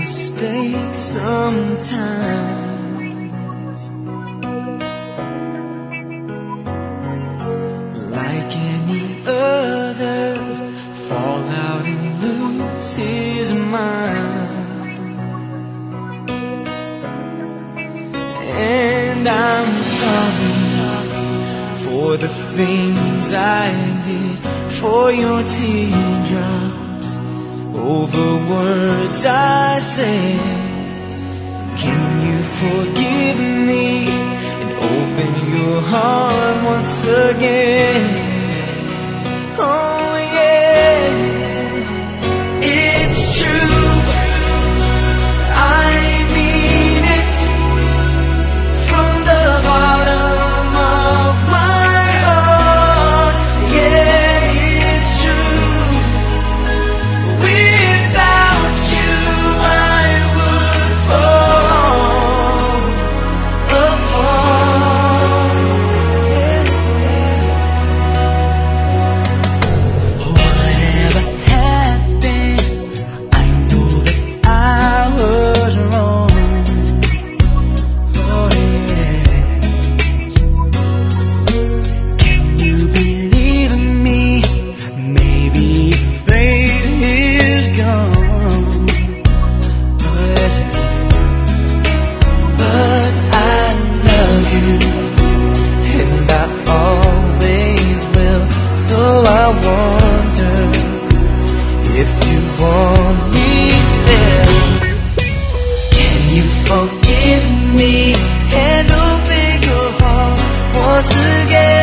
mistake sometimes. Like any other, fall out and lose his mind. And I'm sorry for the things I did, for your teardrops over words I say. 世界。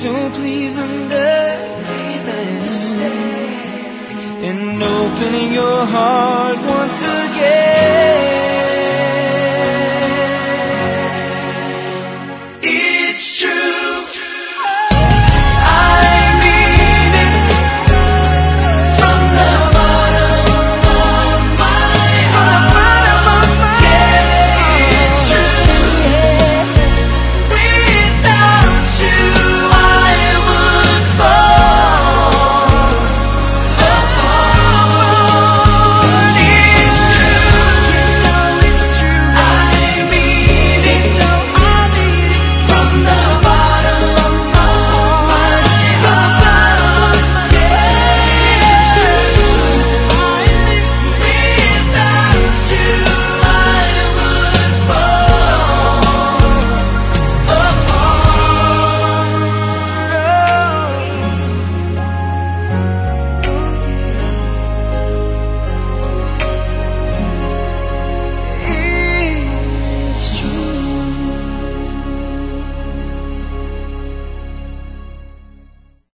So please understand, please understand. And open your heart once again